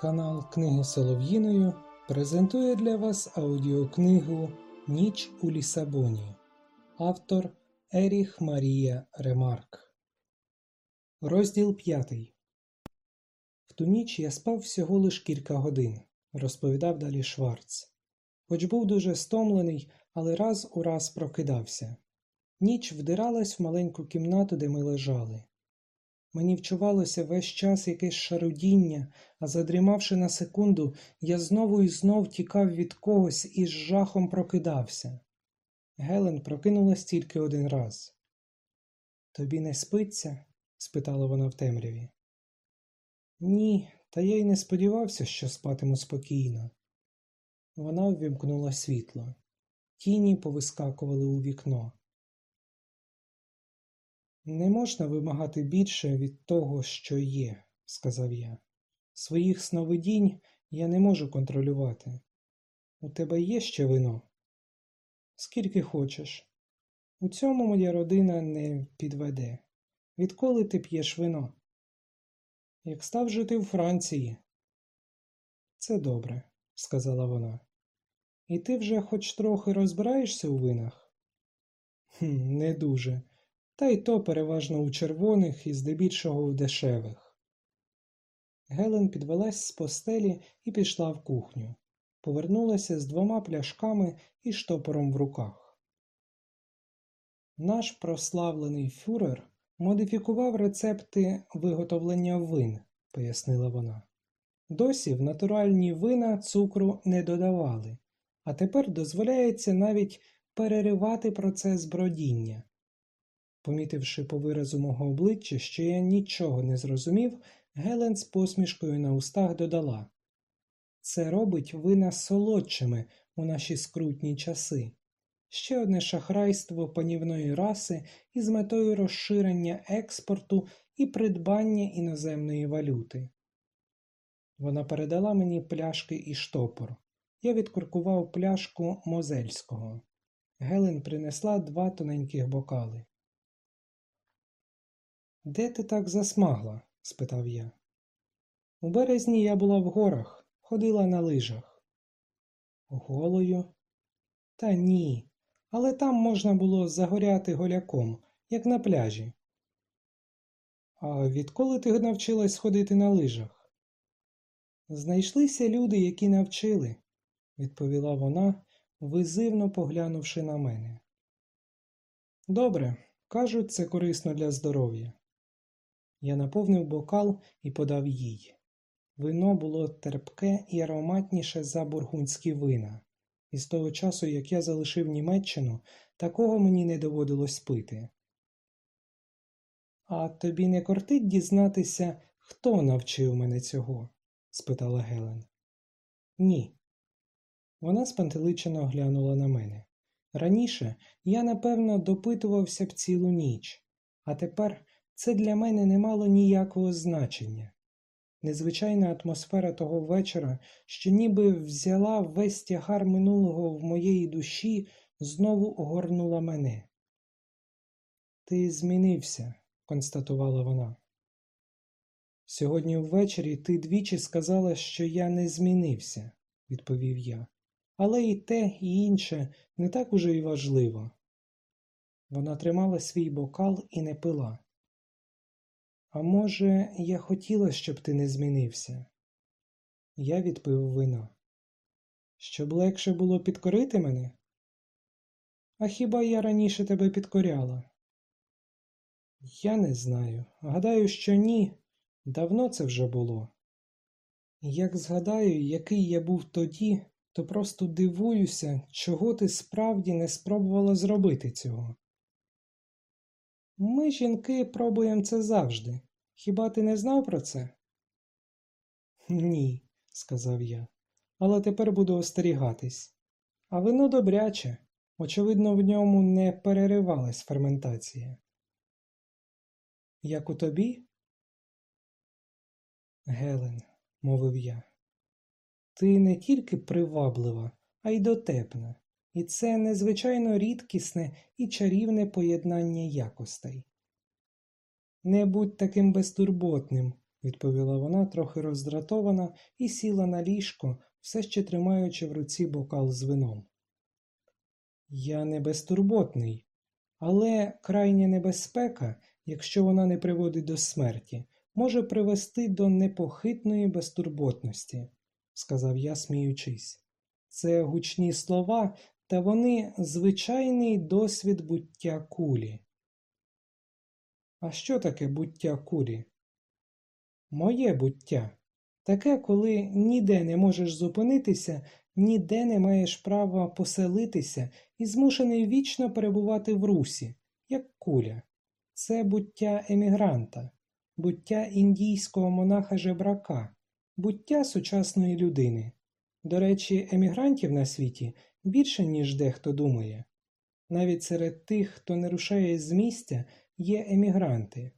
Канал Книги Солов'їною презентує для вас аудіокнигу Ніч у Лісабоні. Автор Еріх Марія Ремарк. Розділ 5. В ту ніч я спав всього лиш кілька годин, розповідав далі Шварц. Хоч був дуже стомлений, але раз у раз прокидався. Ніч вдиралась в маленьку кімнату, де ми лежали. Мені вчувалося весь час якесь шарудіння, а задрімавши на секунду, я знову і знов тікав від когось і з жахом прокидався. Гелен прокинулась тільки один раз. Тобі не спиться? спитала вона в темряві. Ні, та я й не сподівався, що спатиму спокійно. Вона ввімкнула світло. Тіні повискакували у вікно. Не можна вимагати більше від того, що є, сказав я. Своїх сновидінь я не можу контролювати. У тебе є ще вино? Скільки хочеш. У цьому моя родина не підведе. Відколи ти п'єш вино? Як став жити в Франції? Це добре, сказала вона. І ти вже хоч трохи розбираєшся у винах? «Хм, Не дуже та й то переважно у червоних і здебільшого в дешевих. Гелен підвелась з постелі і пішла в кухню. Повернулася з двома пляшками і штопором в руках. Наш прославлений фюрер модифікував рецепти виготовлення вин, пояснила вона. Досі в натуральні вина цукру не додавали, а тепер дозволяється навіть переривати процес бродіння. Помітивши по виразу мого обличчя, що я нічого не зрозумів, Гелен з посмішкою на устах додала Це робить вина солодшими у наші скрутні часи. Ще одне шахрайство панівної раси із метою розширення експорту і придбання іноземної валюти. Вона передала мені пляшки і штопор. Я відкуркував пляшку мозельського. Гелен принесла два тоненьких бокали. Де ти так засмагла? спитав я. У березні я була в горах, ходила на лижах. Голою? Та ні, але там можна було загоряти голяком, як на пляжі. А відколи ти навчилась ходити на лижах? Знайшлися люди, які навчили, відповіла вона, визивно поглянувши на мене. Добре, кажуть, це корисно для здоров'я. Я наповнив бокал і подав їй. Вино було терпке і ароматніше за бургундські вина, і з того часу, як я залишив Німеччину, такого мені не доводилось пити. А тобі не кортить дізнатися, хто навчив мене цього? спитала Гелен. Ні. Вона спантеличено глянула на мене. Раніше я, напевно, допитувався б цілу ніч, а тепер це для мене не мало ніякого значення. Незвичайна атмосфера того вечора, що ніби взяла весь тягар минулого в моєї душі, знову огорнула мене. Ти змінився, констатувала вона. Сьогодні ввечері ти двічі сказала, що я не змінився, відповів я. Але і те, і інше не так уже й важливо. Вона тримала свій бокал і не пила. А може, я хотіла, щоб ти не змінився? Я відпив вина. Щоб легше було підкорити мене? А хіба я раніше тебе підкоряла? Я не знаю. Гадаю, що ні. Давно це вже було. Як згадаю, який я був тоді, то просто дивуюся, чого ти справді не спробувала зробити цього. Ми, жінки, пробуємо це завжди. Хіба ти не знав про це? Ні, сказав я, але тепер буду остерігатись. А вино добряче, очевидно, в ньому не переривалась ферментація. Як у тобі? Гелен, мовив я, ти не тільки приваблива, а й дотепна, і це незвичайно рідкісне і чарівне поєднання якостей. Не будь таким безтурботним, відповіла вона, трохи роздратована, і сіла на ліжко, все ще тримаючи в руці бокал з вином. Я не безтурботний, але крайня небезпека, якщо вона не приводить до смерті, може привести до непохитної безтурботності, сказав я, сміючись. Це гучні слова, та вони звичайний досвід буття кулі. А що таке буття кулі? Моє буття. Таке, коли ніде не можеш зупинитися, ніде не маєш права поселитися і змушений вічно перебувати в русі, як куля. Це буття емігранта, буття індійського монаха жебрака, буття сучасної людини. До речі, емігрантів на світі більше, ніж дехто думає. Навіть серед тих, хто не рушає з місця, є емігранти.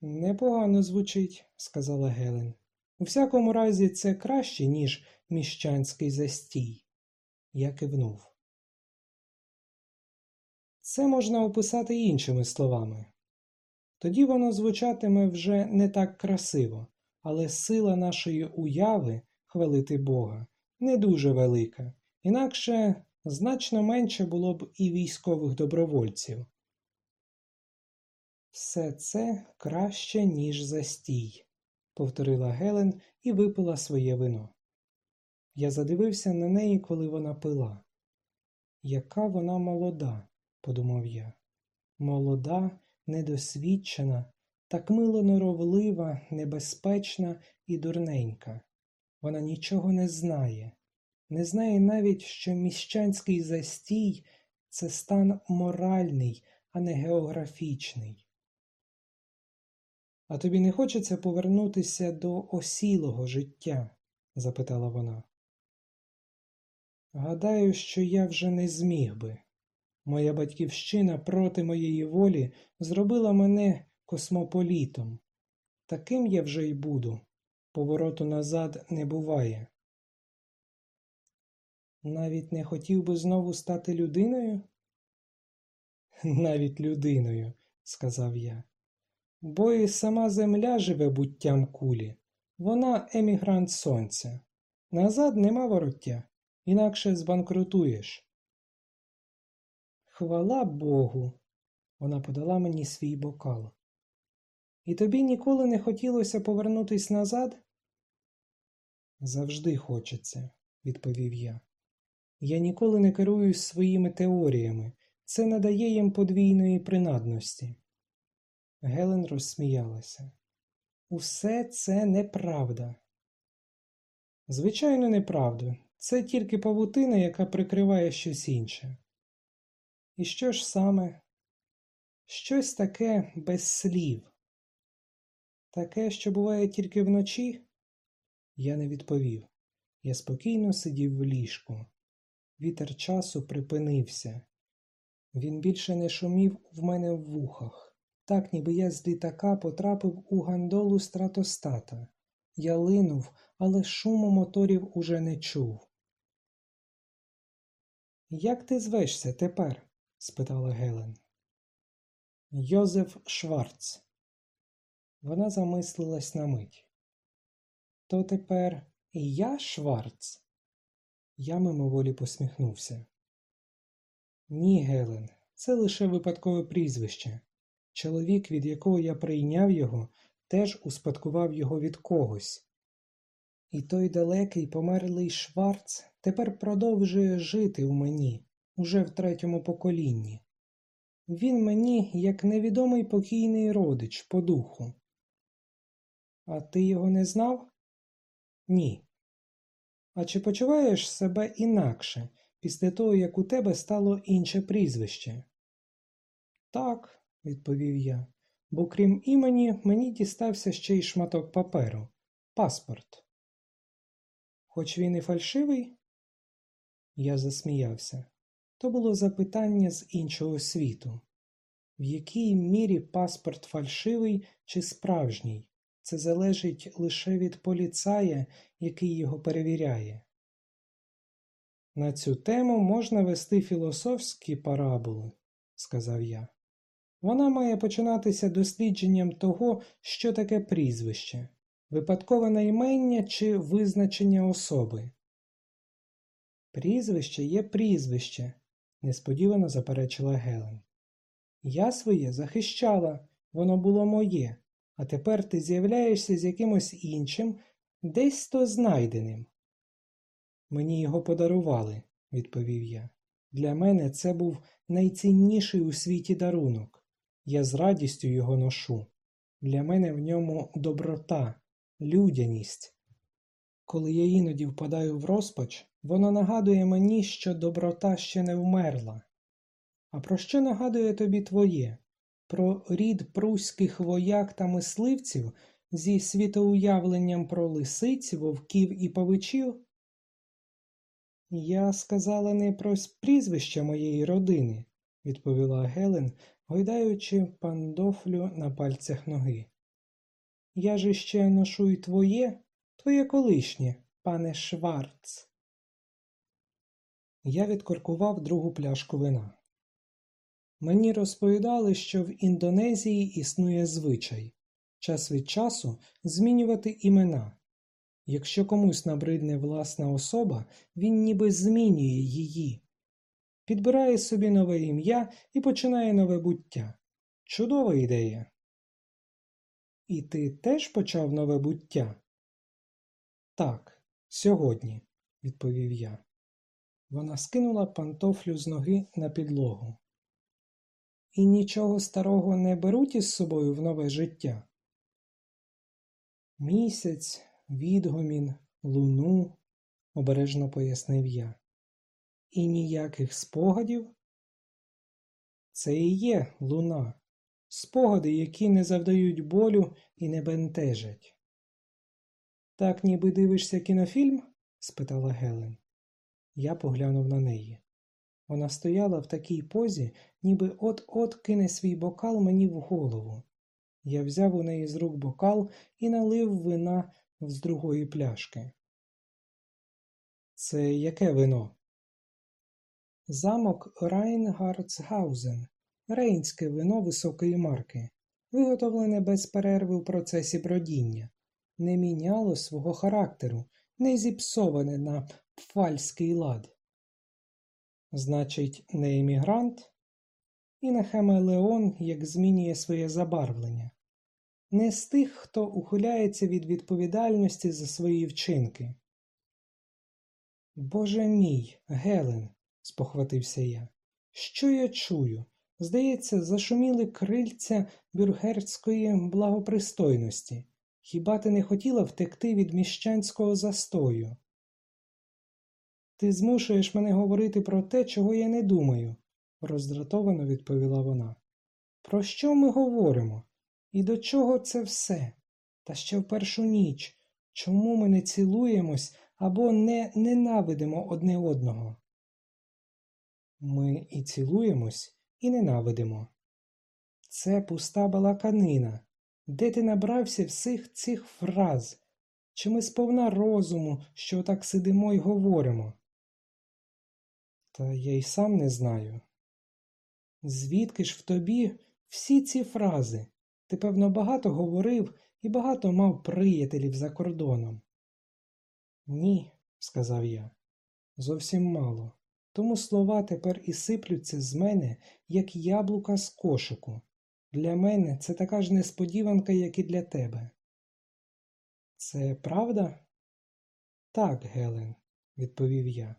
Непогано звучить, сказала Гелен. У всякому разі, це краще, ніж міщанський застій. Я кивнув. Це можна описати іншими словами. Тоді воно звучатиме вже не так красиво, але сила нашої уяви, хвалити Бога, не дуже велика, інакше значно менше було б і військових добровольців. Все це краще, ніж застій, повторила Гелен і випила своє вино. Я задивився на неї, коли вона пила. Яка вона молода, подумав я. Молода, недосвідчена, так мило норовлива, небезпечна і дурненька. Вона нічого не знає, не знає навіть, що міщанський застій це стан моральний, а не географічний. А тобі не хочеться повернутися до осілого життя? запитала вона. Гадаю, що я вже не зміг би. Моя батьківщина проти моєї волі зробила мене космополітом. Таким я вже й буду. Повороту назад не буває. Навіть не хотів би знову стати людиною? Навіть людиною, сказав я. Бо і сама земля живе буттям кулі. Вона емігрант сонця. Назад нема вороття, інакше збанкрутуєш. Хвала Богу. Вона подала мені свій бокал. І тобі ніколи не хотілося повернутись назад? Завжди хочеться, відповів я. Я ніколи не керуюсь своїми теоріями. Це надає їм подвійної принадності. Гелен розсміялася. Усе це неправда. Звичайно, неправда. Це тільки павутина, яка прикриває щось інше. І що ж саме? Щось таке без слів. Таке, що буває тільки вночі? Я не відповів. Я спокійно сидів в ліжку. Вітер часу припинився. Він більше не шумів в мене в вухах, так ніби я з літака потрапив у гандолу стратостата. Я линув, але шуму моторів уже не чув. Як ти звешся тепер? спитала Гелен. Йозеф Шварц. Вона замислилась на мить. То тепер і я Шварц? Я мимоволі посміхнувся. Ні, Гелен, це лише випадкове прізвище. Чоловік, від якого я прийняв його, теж успадкував його від когось. І той далекий померлий Шварц тепер продовжує жити у мені, уже в третьому поколінні. Він мені як невідомий покійний родич по духу. А ти його не знав? Ні. А чи почуваєш себе інакше після того, як у тебе стало інше прізвище? Так, відповів я, бо крім імені мені дістався ще й шматок паперу паспорт. Хоч він і фальшивий? Я засміявся. То було запитання з іншого світу. В якій мірі паспорт фальшивий чи справжній? Це залежить лише від поліцая, який його перевіряє. На цю тему можна вести філософські параболи, сказав я. Вона має починатися дослідженням того, що таке прізвище, випадкове наймення чи визначення особи. Прізвище є прізвище, несподівано заперечила Гелен. Я своє захищала, воно було моє, а тепер ти з'являєшся з якимось іншим, десь то знайденим. Мені його подарували, відповів я. Для мене це був найцінніший у світі дарунок. Я з радістю його ношу. Для мене в ньому доброта, людяність. Коли я іноді впадаю в розпач, воно нагадує мені, що доброта ще не вмерла. А про що нагадує тобі твоє? Про рід пруських вояк та мисливців зі світоуявленням про лисиць, вовків і павичів? Я сказала не про прізвище моєї родини, відповіла Гелен, гойдаючи пандофлю на пальцях ноги. Я ж іще ношу й твоє, твоє колишнє, пане Шварц. Я відкоркував другу пляшку вина. Мені розповідали, що в Індонезії існує звичай час від часу змінювати імена. Якщо комусь набридне власна особа, він ніби змінює її, підбирає собі нове ім'я і починає нове буття. Чудова ідея. І ти теж почав нове буття? Так, сьогодні, відповів я. Вона скинула пантофлю з ноги на підлогу. І нічого старого не беруть із собою в нове життя. Місяць, відгомін, луну, обережно пояснив я. І ніяких спогадів? Це і є луна, спогади, які не завдають болю і не бентежать. Так ніби дивишся кінофільм? спитала Гелен. Я поглянув на неї. Вона стояла в такій позі, ніби от-от кине свій бокал мені в голову. Я взяв у неї з рук бокал і налив вина з другої пляшки. Це яке вино? Замок Райнгардсгаузен, рейнське вино високої марки, виготовлене без перерви в процесі бродіння, не міняло свого характеру, не зіпсоване на пфальський лад. Значить, не емігрант? І не хамелеон, як змінює своє забарвлення, не з тих, хто ухиляється від відповідальності за свої вчинки. Боже мій, Гелен, спохватився я, що я чую? Здається, зашуміли крильця бюргерської благопристойності. Хіба ти не хотіла втекти від міщанського застою? Ти змушуєш мене говорити про те, чого я не думаю, роздратовано відповіла вона. Про що ми говоримо? І до чого це все? Та ще в першу ніч. Чому ми не цілуємось або не ненавидимо одне одного? Ми і цілуємось, і ненавидимо. Це пуста балаканина. Де ти набрався всіх цих фраз? Чи ми сповна розуму, що так сидимо й говоримо? Та я й сам не знаю. Звідки ж в тобі всі ці фрази? Ти, певно, багато говорив і багато мав приятелів за кордоном. Ні, сказав я, зовсім мало. Тому слова тепер і сиплються з мене, як яблука з кошику. Для мене це така ж несподіванка, як і для тебе. Це правда? Так, Гелен, відповів я.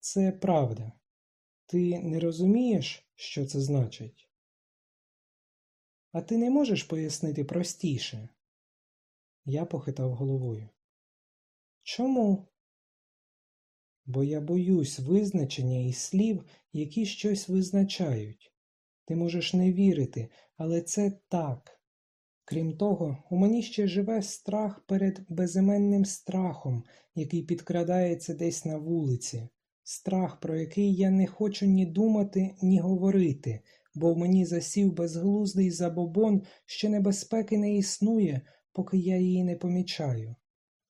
Це правда. Ти не розумієш, що це значить? А ти не можеш пояснити простіше? Я похитав головою. Чому? Бо я боюсь визначення і слів, які щось визначають. Ти можеш не вірити, але це так. Крім того, у мені ще живе страх перед безіменним страхом, який підкрадається десь на вулиці, страх, про який я не хочу ні думати, ні говорити, бо в мені засів безглуздий забобон, що небезпеки не існує, поки я її не помічаю.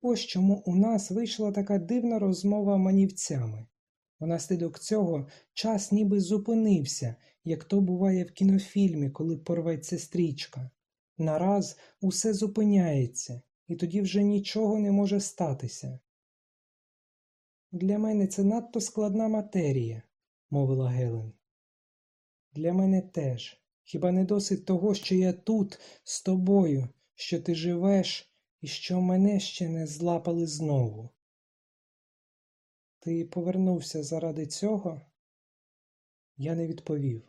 Ось чому у нас вийшла така дивна розмова манівцями. Внаслідок цього час ніби зупинився, як то буває в кінофільмі, коли порветься стрічка. Нараз усе зупиняється, і тоді вже нічого не може статися. Для мене це надто складна матерія, мовила Гелен. Для мене теж. Хіба не досить того, що я тут з тобою, що ти живеш і що мене ще не злапали знову? Ти повернувся заради цього? Я не відповів.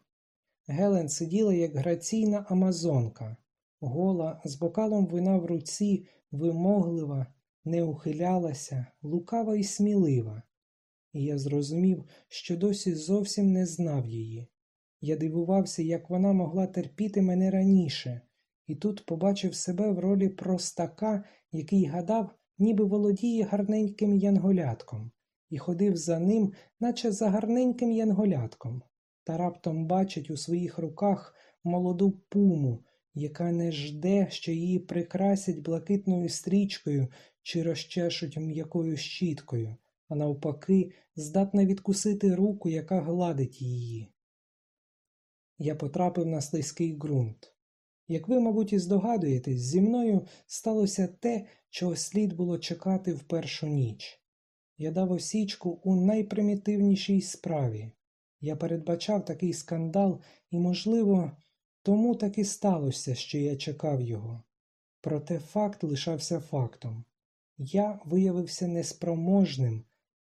Гелен сиділа, як граційна амазонка, гола, з бокалом вина в руці, вимоглива, не ухилялася, лукава і смілива. І я зрозумів, що досі зовсім не знав її. Я дивувався, як вона могла терпіти мене раніше, і тут побачив себе в ролі простака, який гадав, ніби володіє гарненьким янголятком, і ходив за ним, наче за гарненьким янголятком, та раптом бачить у своїх руках молоду пуму, яка не жде, що її прикрасять блакитною стрічкою чи розчешуть м'якою щіткою, а навпаки, здатна відкусити руку, яка гладить її. Я потрапив на слизький ґрунт. Як ви, мабуть, і здогадуєтесь, зі мною сталося те, чого слід було чекати в першу ніч. Я дав осічку у найпримітивнішій справі. Я передбачав такий скандал, і, можливо, тому так і сталося, що я чекав його. Проте факт лишався фактом. Я виявився неспроможним,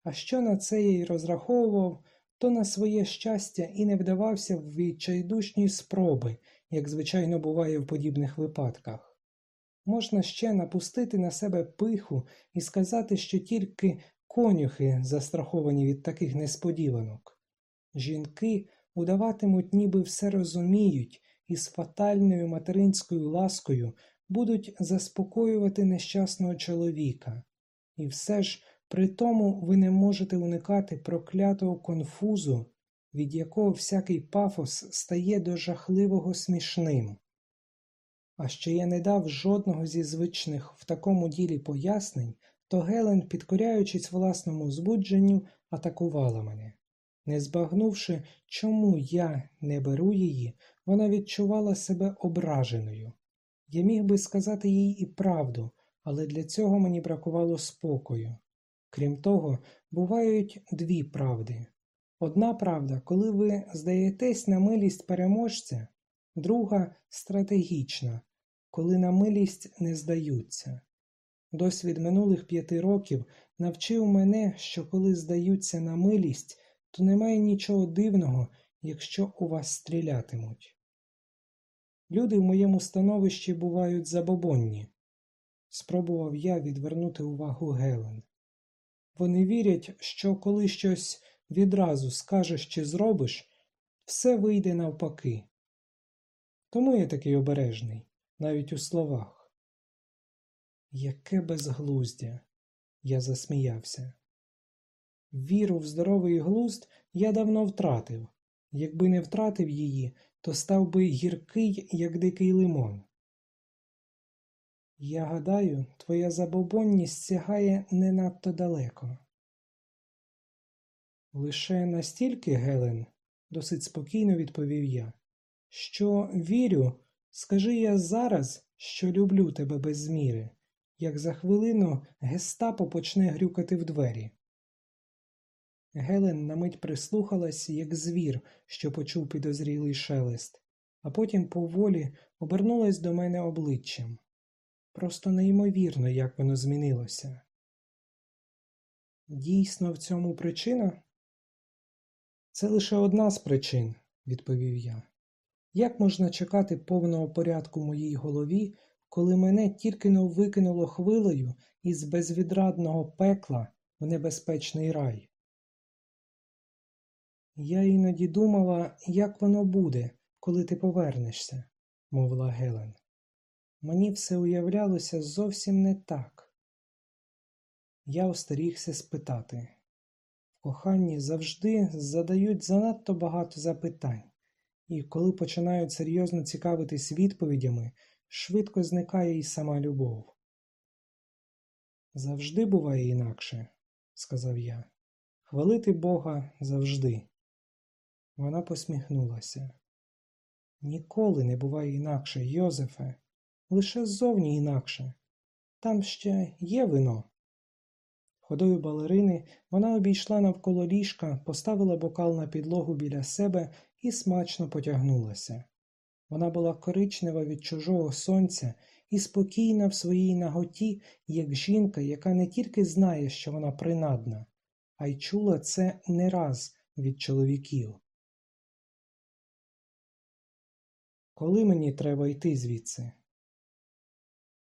а що на це я й розраховував, то на своє щастя і не вдавався в відчайдушні спроби, як звичайно буває в подібних випадках. Можна ще напустити на себе пиху і сказати, що тільки конюхи застраховані від таких несподіванок. Жінки удаватимуть, ніби все розуміють, і з фатальною материнською ласкою будуть заспокоювати нещасного чоловіка. І все ж при тому ви не можете уникати проклятого конфузу, від якого всякий пафос стає до жахливого смішним. А що я не дав жодного зі звичних в такому ділі пояснень, то Гелен, підкоряючись власному збудженню, атакувала мене. Не збагнувши, чому я не беру її, вона відчувала себе ображеною. Я міг би сказати їй і правду, але для цього мені бракувало спокою. Крім того, бувають дві правди. Одна правда, коли ви здаєтесь на милість переможця, друга стратегічна, коли на милість не здаються. Досвід минулих п'яти років навчив мене, що коли здаються на милість, то немає нічого дивного, якщо у вас стрілятимуть. Люди в моєму становищі бувають забобонні. Спробував я відвернути увагу Гелен. Вони вірять, що коли щось відразу скажеш чи зробиш, все вийде навпаки. Тому я такий обережний, навіть у словах. Яке безглуздя, я засміявся. Віру в здоровий глузд я давно втратив. Якби не втратив її, то став би гіркий, як дикий лимон. Я гадаю, твоя забобонність сягає не надто далеко. Лише настільки, Гелен, досить спокійно відповів я, що вірю, скажи я зараз, що люблю тебе без зміри, як за хвилину гестапо почне грюкати в двері. Гелен на мить прислухалась, як звір, що почув підозрілий шелест, а потім поволі обернулась до мене обличчям. Просто неймовірно, як воно змінилося. Дійсно, в цьому причина? Це лише одна з причин, відповів я. Як можна чекати повного порядку в моїй голові, коли мене тільки не викинуло хвилею із безвідрадного пекла в небезпечний рай? Я іноді думала, як воно буде, коли ти повернешся, мовила Гелен. Мені все уявлялося зовсім не так. Я остерігся спитати. В коханні завжди задають занадто багато запитань, і коли починають серйозно цікавитись відповідями, швидко зникає і сама любов. Завжди буває інакше, сказав я. хвалити Бога завжди. Вона посміхнулася. Ніколи не буває інакше, Йозефе, лише ззовні інакше. Там ще є вино. Ходою балерини вона обійшла навколо ліжка, поставила бокал на підлогу біля себе і смачно потягнулася. Вона була коричнева від чужого сонця і спокійна в своїй наготі, як жінка, яка не тільки знає, що вона принадна, а й чула це не раз від чоловіків. Коли мені треба йти звідси?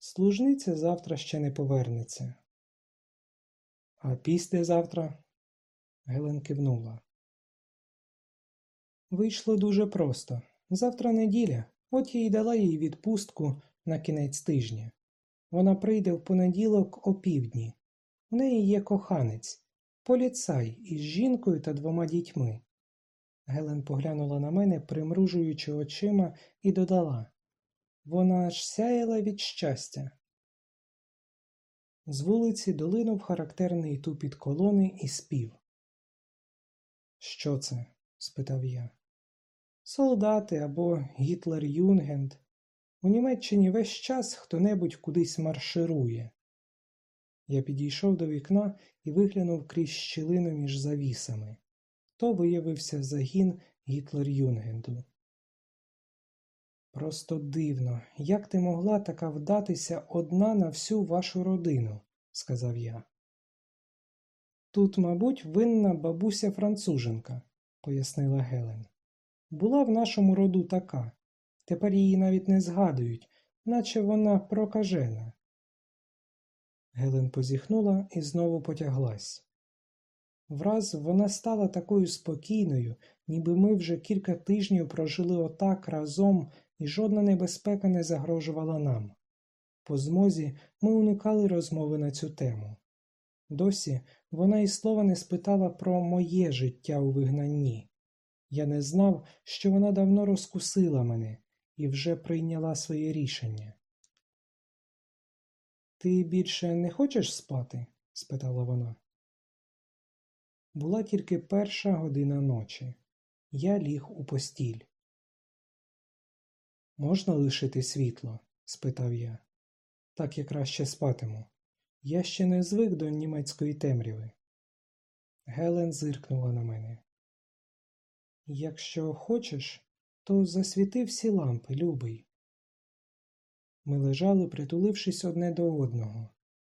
Служниця завтра ще не повернеться. А післязавтра Гелен кивнула. Вийшло дуже просто. Завтра неділя, от я й дала їй відпустку на кінець тижня. Вона прийде в понеділок о півдні. В неї є коханець, поліцай із жінкою та двома дітьми. Гелен поглянула на мене, примружуючи очима, і додала вона аж сяяла від щастя. З вулиці долинув характерний тупіт колони і спів. Що це? спитав я. Солдати або Гітлер Юнгенд. У Німеччині весь час хто небудь кудись марширує. Я підійшов до вікна і виглянув крізь щілину між завісами. То виявився загін Гітлер Юнгенду. Просто дивно, як ти могла така вдатися одна на всю вашу родину, сказав я. Тут, мабуть, винна бабуся француженка, пояснила Гелен. Була в нашому роду така. Тепер її навіть не згадують, наче вона прокажена. Гелен позіхнула і знову потяглась. Враз вона стала такою спокійною, ніби ми вже кілька тижнів прожили отак разом, і жодна небезпека не загрожувала нам. По змозі ми уникали розмови на цю тему. Досі вона і слова не спитала про моє життя у вигнанні. Я не знав, що вона давно розкусила мене і вже прийняла своє рішення. Ти більше не хочеш спати? спитала вона. Була тільки перша година ночі. Я ліг у постіль. Можна лишити світло? спитав я. Так я краще спатиму. Я ще не звик до німецької темряви. Гелен зиркнула на мене. Якщо хочеш, то засвіти всі лампи, любий. Ми лежали, притулившись одне до одного.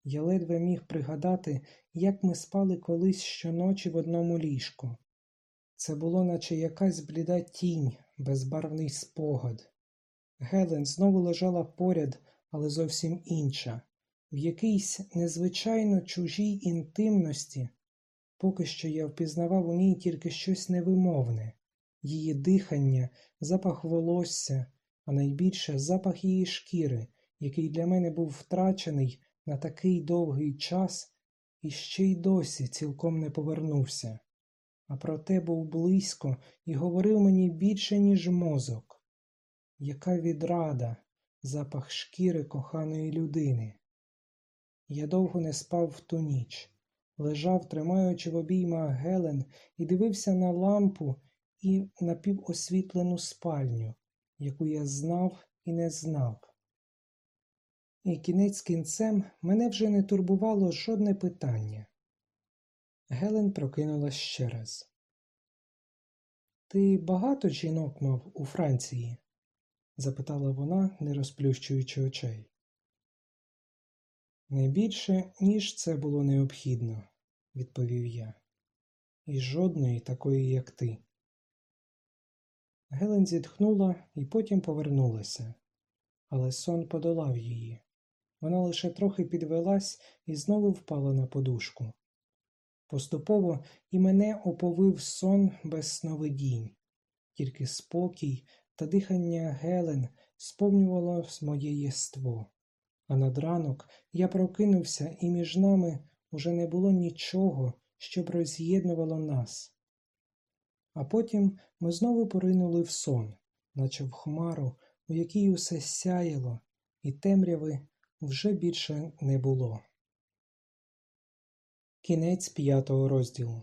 Я ледве міг пригадати, як ми спали колись щоночі в одному ліжку. Це було, наче якась бліда тінь, безбарвний спогад. Гелен знову лежала поряд, але зовсім інша, в якійсь незвичайно чужій інтимності, поки що я впізнавав у ній тільки щось невимовне, її дихання, запах волосся, а найбільше запах її шкіри, який для мене був втрачений на такий довгий час і ще й досі цілком не повернувся, а проте був близько і говорив мені більше, ніж мозок. Яка відрада, запах шкіри коханої людини. Я довго не спав в ту ніч, лежав, тримаючи в обіймах Гелен, і дивився на лампу і напівосвітлену спальню, яку я знав і не знав. І кінець кінцем мене вже не турбувало жодне питання. Гелен прокинулась ще раз. Ти багато жінок мав у Франції? Запитала вона, не розплющуючи очей. Не більше, ніж це було необхідно, відповів я, і жодної такої, як ти. Гелен зітхнула і потім повернулася, але сон подолав її. Вона лише трохи підвелась і знову впала на подушку. Поступово і мене оповив сон без сновидінь, тільки спокій та дихання Гелен сповнювало моє єство. А над ранок я прокинувся, і між нами уже не було нічого, щоб роз'єднувало нас. А потім ми знову поринули в сон, наче в хмару, у якій усе сяяло, і темряви вже більше не було. Кінець п'ятого розділу